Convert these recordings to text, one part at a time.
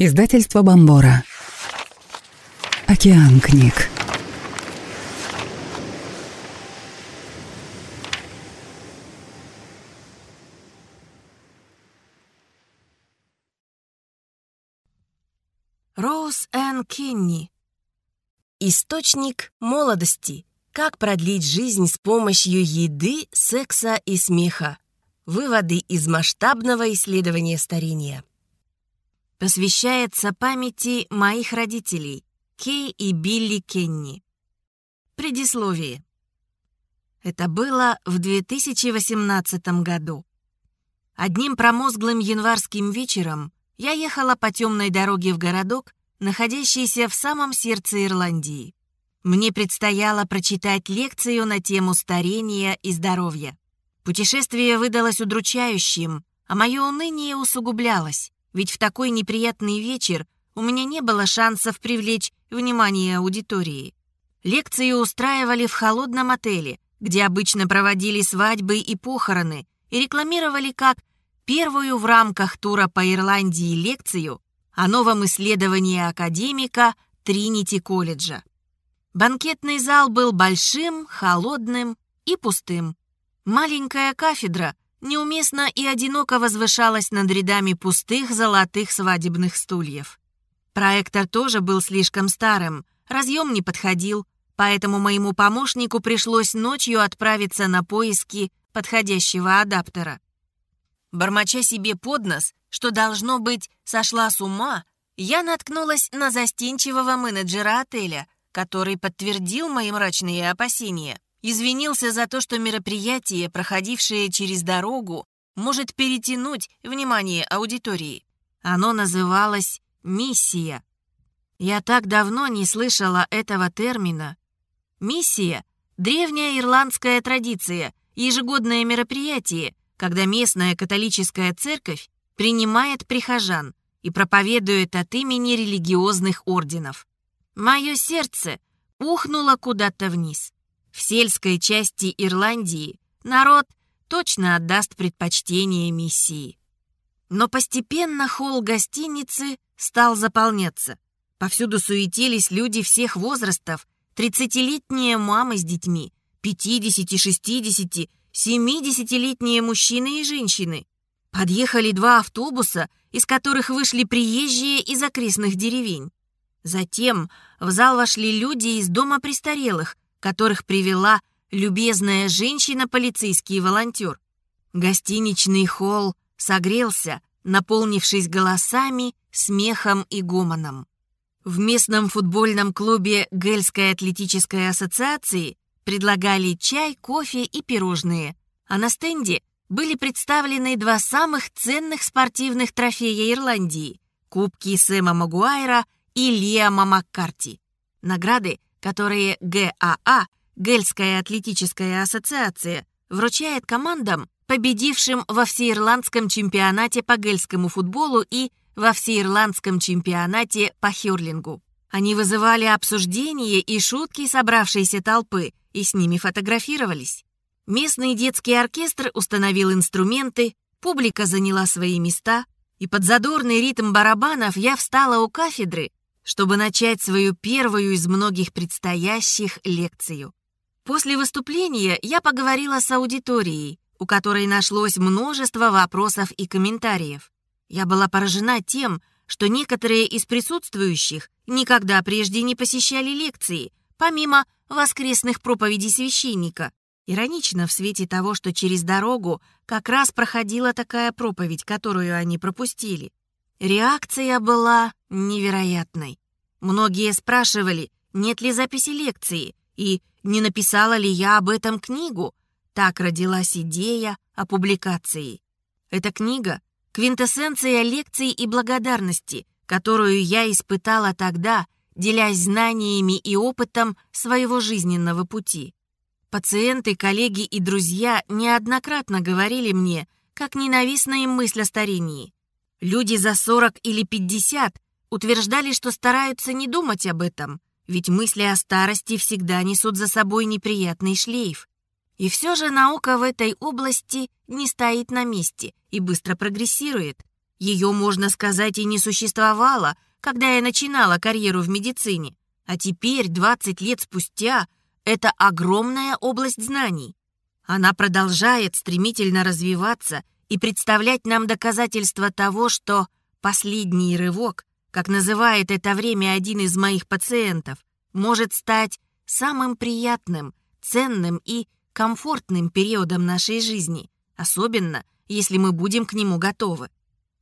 Издательство Бомбора. Океан книг. Роуз Энн Кенни. Источник молодости. Как продлить жизнь с помощью еды, секса и смеха. Выводы из масштабного исследования старения. Посвящается памяти моих родителей, Кей и Билли Кенни. Предисловие. Это было в 2018 году. Одним промозглым январским вечером я ехала по темной дороге в городок, находящийся в самом сердце Ирландии. Мне предстояло прочитать лекцию на тему старения и здоровья. Путешествие выдалось удручающим, а мое уныние усугублялось, ведь в такой неприятный вечер у меня не было шансов привлечь внимание аудитории. Лекции устраивали в холодном отеле, где обычно проводили свадьбы и похороны, и рекламировали как первую в рамках тура по Ирландии лекцию о новом исследовании академика Тринити колледжа. Банкетный зал был большим, холодным и пустым. Маленькая кафедра неуместно и одиноко возвышалась над рядами пустых золотых свадебных стульев. Проектор тоже был слишком старым, разъем не подходил, поэтому моему помощнику пришлось ночью отправиться на поиски подходящего адаптера. Бормоча себе под нос, что, должно быть, сошла с ума, я наткнулась на застенчивого менеджера отеля, который подтвердил мои мрачные опасения. Извинился за то, что мероприятие, проходившее через дорогу, может перетянуть внимание аудитории. Оно называлось «миссия». Я так давно не слышала этого термина. Миссия — древняя ирландская традиция, ежегодное мероприятие, когда местная католическая церковь принимает прихожан и проповедует от имени религиозных орденов. Мое сердце ухнуло куда-то вниз. В сельской части Ирландии народ точно отдаст предпочтение миссии. Но постепенно холл гостиницы стал заполняться. Повсюду суетились люди всех возрастов, 30-летние мамы с детьми, 50, 60 70-летние мужчины и женщины. Подъехали два автобуса, из которых вышли приезжие из окрестных деревень. Затем в зал вошли люди из дома престарелых, которых привела любезная женщина-полицейский волонтер. Гостиничный холл согрелся, наполнившись голосами, смехом и гомоном. В местном футбольном клубе Гельской атлетической ассоциации предлагали чай, кофе и пирожные, а на стенде были представлены два самых ценных спортивных трофея Ирландии – кубки Сэма Магуайра и Лиама Маккарти. Награды, которые ГАА, Гельская атлетическая ассоциация, вручает командам, победившим во всеирландском чемпионате по гельскому футболу и во всеирландском чемпионате по хюрлингу. Они вызывали обсуждения и шутки собравшейся толпы, и с ними фотографировались. Местный детский оркестр установил инструменты, публика заняла свои места, и под задорный ритм барабанов я встала у кафедры, чтобы начать свою первую из многих предстоящих лекцию. После выступления я поговорила с аудиторией, у которой нашлось множество вопросов и комментариев. Я была поражена тем, что некоторые из присутствующих никогда прежде не посещали лекции, помимо воскресных проповедей священника. Иронично в свете того, что через дорогу как раз проходила такая проповедь, которую они пропустили. Реакция была невероятной. Многие спрашивали, нет ли записи лекции и не написала ли я об этом книгу. Так родилась идея о публикации. Эта книга — квинтэссенция лекций и благодарности, которую я испытала тогда — делясь знаниями и опытом своего жизненного пути. Пациенты, коллеги и друзья неоднократно говорили мне, как ненавистна им мысль о старении. Люди за 40 или 50 утверждали, что стараются не думать об этом, ведь мысли о старости всегда несут за собой неприятный шлейф. И все же наука в этой области не стоит на месте и быстро прогрессирует. Ее, можно сказать, и не существовало, когда я начинала карьеру в медицине. А теперь, 20 лет спустя, это огромная область знаний. Она продолжает стремительно развиваться и представлять нам доказательства того, что последний рывок, как называет это время один из моих пациентов, может стать самым приятным, ценным и комфортным периодом нашей жизни, особенно если мы будем к нему готовы.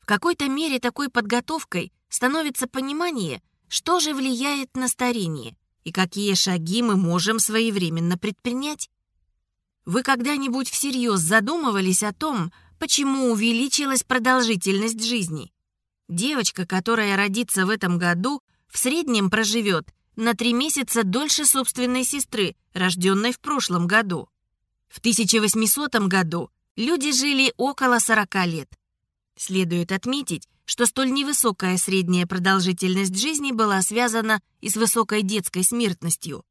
В какой-то мере такой подготовкой становится понимание, что же влияет на старение и какие шаги мы можем своевременно предпринять. Вы когда-нибудь всерьез задумывались о том, почему увеличилась продолжительность жизни? Девочка, которая родится в этом году, в среднем проживет на три месяца дольше собственной сестры, рожденной в прошлом году. В 1800 году люди жили около 40 лет. Следует отметить, что столь невысокая средняя продолжительность жизни была связана и с высокой детской смертностью.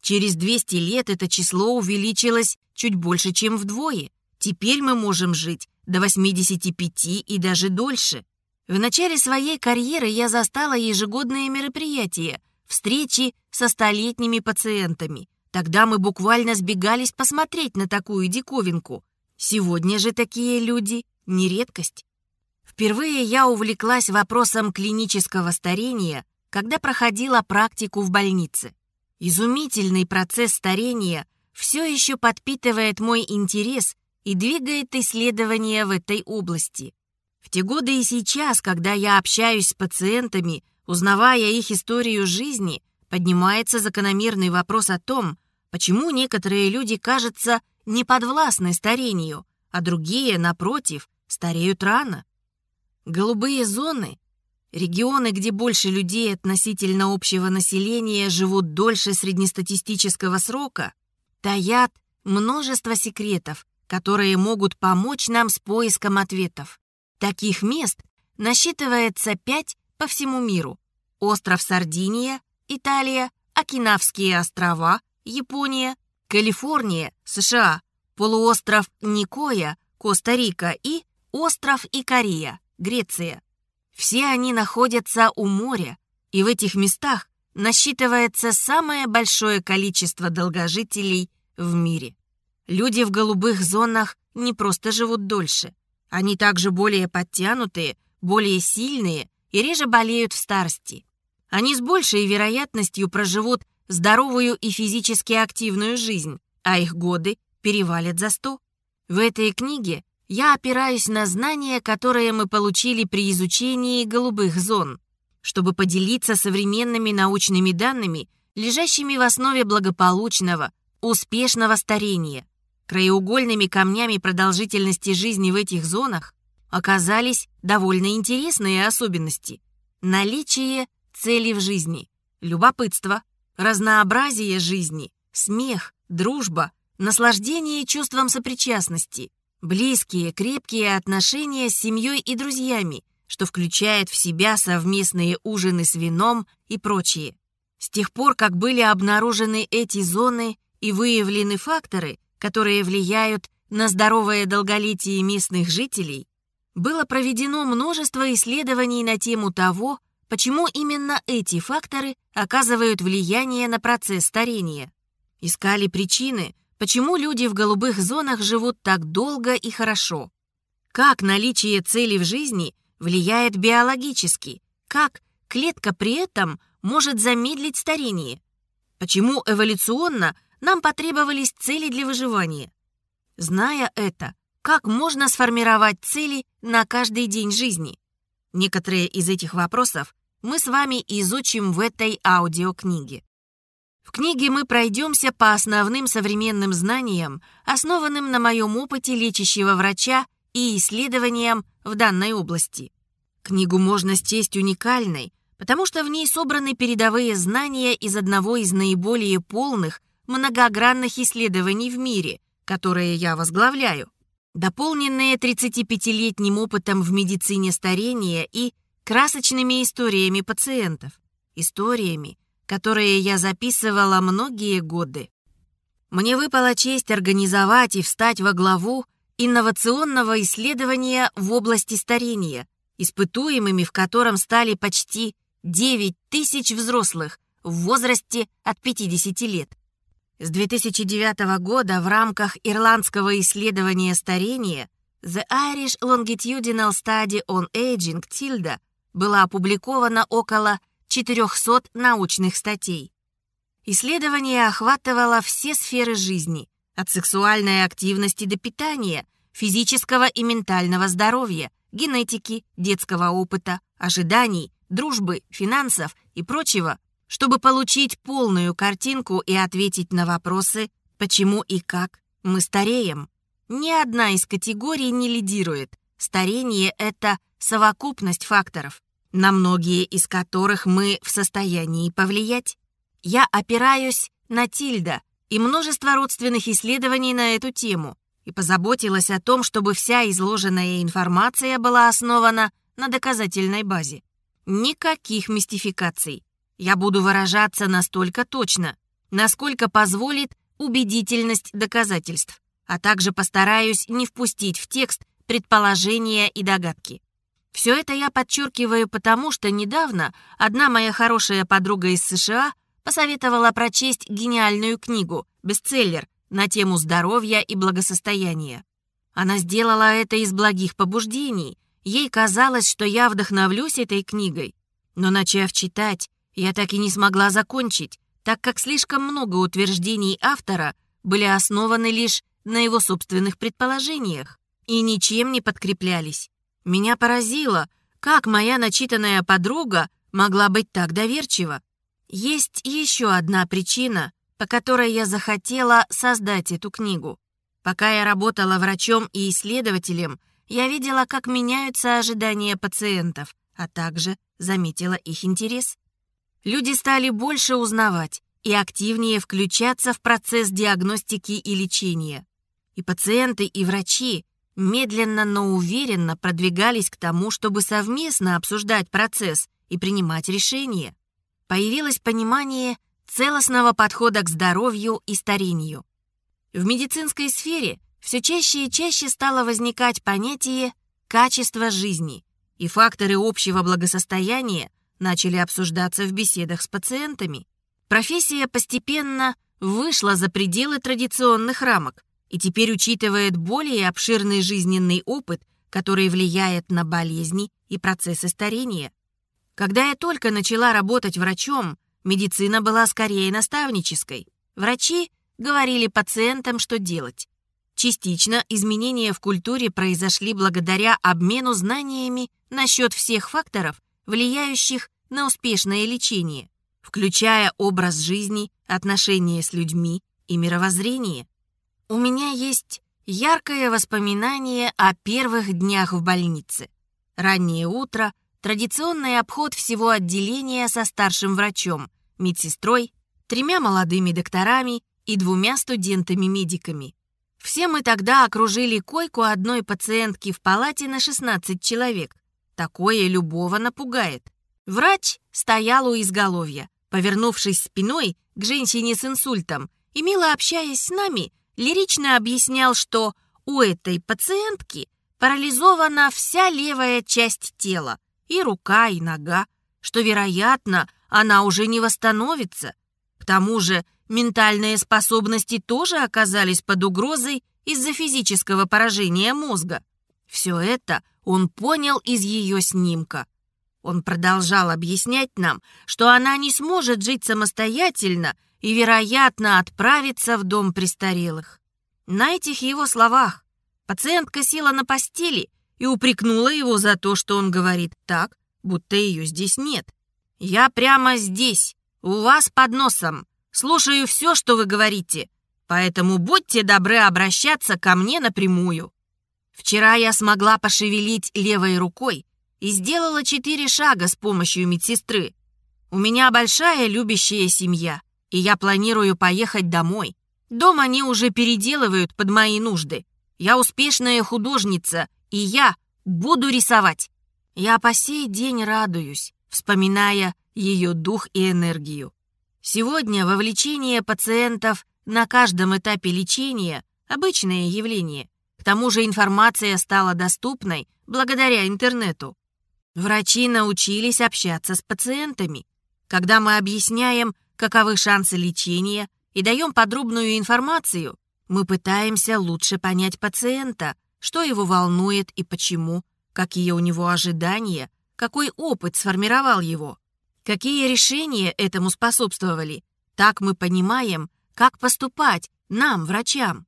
Через 200 лет это число увеличилось чуть больше, чем вдвое. Теперь мы можем жить до 85 и даже дольше. В начале своей карьеры я застала ежегодные мероприятия, встречи со столетними пациентами. Тогда мы буквально сбегались посмотреть на такую диковинку. Сегодня же такие люди — не редкость. Впервые я увлеклась вопросом клинического старения, когда проходила практику в больнице. Изумительный процесс старения все еще подпитывает мой интерес и двигает исследования в этой области. В те годы и сейчас, когда я общаюсь с пациентами, узнавая их историю жизни, поднимается закономерный вопрос о том, почему некоторые люди, кажется, не подвластны старению, а другие, напротив, стареют рано. Голубые зоны — регионы, где больше людей относительно общего населения живут дольше среднестатистического срока, таят множество секретов, которые могут помочь нам с поиском ответов. Таких мест насчитывается пять по всему миру. Остров Сардиния, Италия, Окинавские острова, Япония, Калифорния, США, полуостров Никоя, Коста-Рика и остров Икария, Греция. Все они находятся у моря, и в этих местах насчитывается самое большое количество долгожителей в мире. Люди в голубых зонах не просто живут дольше. Они также более подтянутые, более сильные и реже болеют в старости. Они с большей вероятностью проживут здоровую и физически активную жизнь, а их годы перевалят за сто. В этой книге я опираюсь на знания, которые мы получили при изучении голубых зон, чтобы поделиться современными научными данными, лежащими в основе благополучного, успешного старения. Краеугольными камнями продолжительности жизни в этих зонах оказались довольно интересные особенности. Наличие цели в жизни, любопытство, разнообразие жизни, смех, дружба, наслаждение чувством сопричастности – Близкие, крепкие отношения с семьей и друзьями, что включает в себя совместные ужины с вином и прочее. С тех пор, как были обнаружены эти зоны и выявлены факторы, которые влияют на здоровое долголетие местных жителей, было проведено множество исследований на тему того, почему именно эти факторы оказывают влияние на процесс старения. Искали причины, Почему люди в голубых зонах живут так долго и хорошо? Как наличие цели в жизни влияет биологически? Как клетка при этом может замедлить старение? Почему эволюционно нам потребовались цели для выживания? Зная это, как можно сформировать цели на каждый день жизни? Некоторые из этих вопросов мы с вами изучим в этой аудиокниге. В книге мы пройдемся по основным современным знаниям, основанным на моем опыте лечащего врача и исследованиям в данной области. Книгу можно счесть уникальной, потому что в ней собраны передовые знания из одного из наиболее полных, многогранных исследований в мире, которые я возглавляю, дополненные 35-летним опытом в медицине старения и красочными историями пациентов, историями, которые я записывала многие годы. Мне выпала честь организовать и встать во главу инновационного исследования в области старения, испытуемыми в котором стали почти 9 тысяч взрослых в возрасте от 50 лет. С 2009 года в рамках ирландского исследования старения The Irish Longitudinal Study on Aging Tilda было опубликовано около 400 научных статей. Исследование охватывало все сферы жизни, от сексуальной активности до питания, физического и ментального здоровья, генетики, детского опыта, ожиданий, дружбы, финансов и прочего, чтобы получить полную картинку и ответить на вопросы, почему и как мы стареем. Ни одна из категорий не лидирует. Старение — это совокупность факторов, на многие из которых мы в состоянии повлиять. Я опираюсь на Тильда и множество родственных исследований на эту тему и позаботилась о том, чтобы вся изложенная информация была основана на доказательной базе. Никаких мистификаций. Я буду выражаться настолько точно, насколько позволит убедительность доказательств, а также постараюсь не впустить в текст предположения и догадки. Все это я подчеркиваю потому, что недавно одна моя хорошая подруга из США посоветовала прочесть гениальную книгу, бестселлер, на тему здоровья и благосостояния. Она сделала это из благих побуждений. Ей казалось, что я вдохновлюсь этой книгой. Но начав читать, я так и не смогла закончить, так как слишком много утверждений автора были основаны лишь на его собственных предположениях и ничем не подкреплялись. Меня поразило, как моя начитанная подруга могла быть так доверчива. Есть еще одна причина, по которой я захотела создать эту книгу. Пока я работала врачом и исследователем, я видела, как меняются ожидания пациентов, а также заметила их интерес. Люди стали больше узнавать и активнее включаться в процесс диагностики и лечения. И пациенты, и врачи медленно, но уверенно продвигались к тому, чтобы совместно обсуждать процесс и принимать решения появилось понимание целостного подхода к здоровью и старению. В медицинской сфере все чаще и чаще стало возникать понятие «качество жизни», и факторы общего благосостояния начали обсуждаться в беседах с пациентами. Профессия постепенно вышла за пределы традиционных рамок и теперь учитывает более обширный жизненный опыт, который влияет на болезни и процессы старения. Когда я только начала работать врачом, медицина была скорее наставнической. Врачи говорили пациентам, что делать. Частично изменения в культуре произошли благодаря обмену знаниями насчет всех факторов, влияющих на успешное лечение, включая образ жизни, отношения с людьми и мировоззрение. У меня есть яркое воспоминание о первых днях в больнице. Раннее утро — традиционный обход всего отделения со старшим врачом, медсестрой, тремя молодыми докторами и двумя студентами-медиками. Все мы тогда окружили койку одной пациентки в палате на 16 человек. Такое любого напугает. Врач стоял у изголовья, повернувшись спиной к женщине с инсультом и, мило общаясь с нами, лирично объяснял, что у этой пациентки парализована вся левая часть тела, и рука, и нога, что, вероятно, она уже не восстановится. К тому же ментальные способности тоже оказались под угрозой из-за физического поражения мозга. Все это он понял из ее снимка. Он продолжал объяснять нам, что она не сможет жить самостоятельно и, вероятно, отправиться в дом престарелых. На этих его словах пациентка села на постели и упрекнула его за то, что он говорит так, будто ее здесь нет. «Я прямо здесь, у вас под носом, слушаю все, что вы говорите, поэтому будьте добры обращаться ко мне напрямую». Вчера я смогла пошевелить левой рукой и сделала четыре шага с помощью медсестры. У меня большая любящая семья, и я планирую поехать домой. Дом они уже переделывают под мои нужды. Я успешная художница и я буду рисовать. Я по сей день радуюсь, вспоминая ее дух и энергию. Сегодня вовлечение пациентов на каждом этапе лечения – обычное явление. К тому же информация стала доступной благодаря интернету. Врачи научились общаться с пациентами. Когда мы объясняем, каковы шансы лечения и даем подробную информацию, мы пытаемся лучше понять пациента, что его волнует и почему, какие у него ожидания, какой опыт сформировал его, какие решения этому способствовали. Так мы понимаем, как поступать нам, врачам.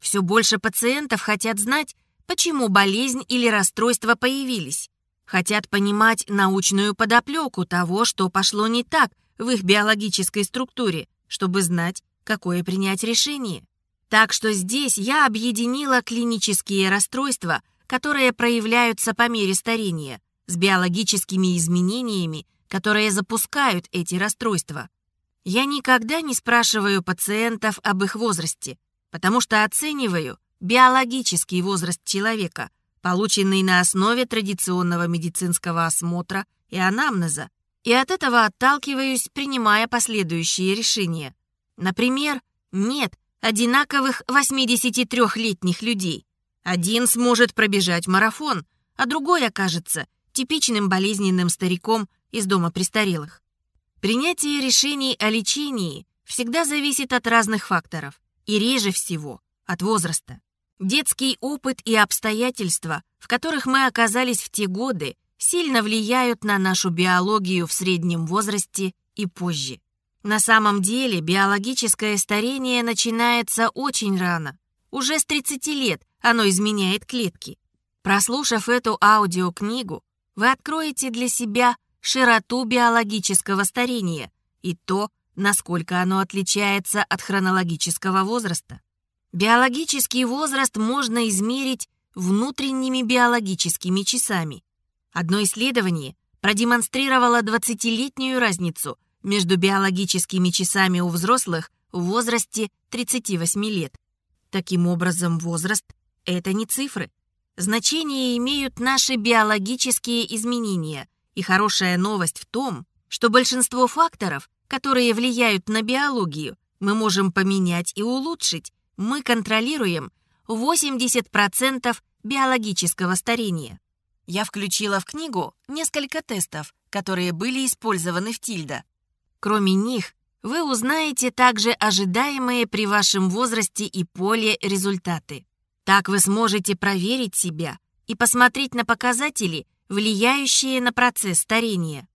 Все больше пациентов хотят знать, почему болезнь или расстройство появились. Хотят понимать научную подоплеку того, что пошло не так в их биологической структуре, чтобы знать, какое принять решение. Так что здесь я объединила клинические расстройства, которые проявляются по мере старения, с биологическими изменениями, которые запускают эти расстройства. Я никогда не спрашиваю пациентов об их возрасте, потому что оцениваю биологический возраст человека, полученный на основе традиционного медицинского осмотра и анамнеза, и от этого отталкиваюсь, принимая последующие решения. Например, нет одинаковых 83-летних людей. Один сможет пробежать марафон, а другой окажется типичным болезненным стариком из дома престарелых. Принятие решений о лечении всегда зависит от разных факторов и реже всего от возраста. Детский опыт и обстоятельства, в которых мы оказались в те годы, сильно влияют на нашу биологию в среднем возрасте и позже. На самом деле биологическое старение начинается очень рано. Уже с 30 лет оно изменяет клетки. Прослушав эту аудиокнигу, вы откроете для себя широту биологического старения и то, насколько оно отличается от хронологического возраста. Биологический возраст можно измерить внутренними биологическими часами. Одно исследование продемонстрировало 20-летнюю разницу – между биологическими часами у взрослых в возрасте 38 лет. Таким образом, возраст — это не цифры. Значение имеют наши биологические изменения. И хорошая новость в том, что большинство факторов, которые влияют на биологию, мы можем поменять и улучшить. Мы контролируем 80% биологического старения. Я включила в книгу несколько тестов, которые были использованы в Тильда. Кроме них, вы узнаете также ожидаемые при вашем возрасте и поле результаты. Так вы сможете проверить себя и посмотреть на показатели, влияющие на процесс старения.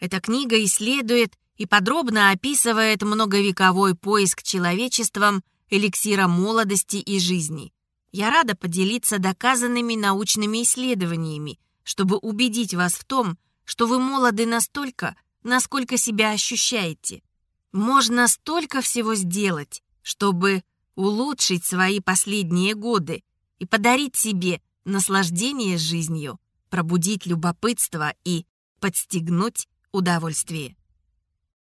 Эта книга исследует и подробно описывает многовековой поиск человечеством эликсира молодости и жизни. Я рада поделиться доказанными научными исследованиями, чтобы убедить вас в том, что вы молоды настолько, насколько себя ощущаете. Можно столько всего сделать, чтобы улучшить свои последние годы и подарить себе наслаждение жизнью, пробудить любопытство и подстегнуть удовольствие.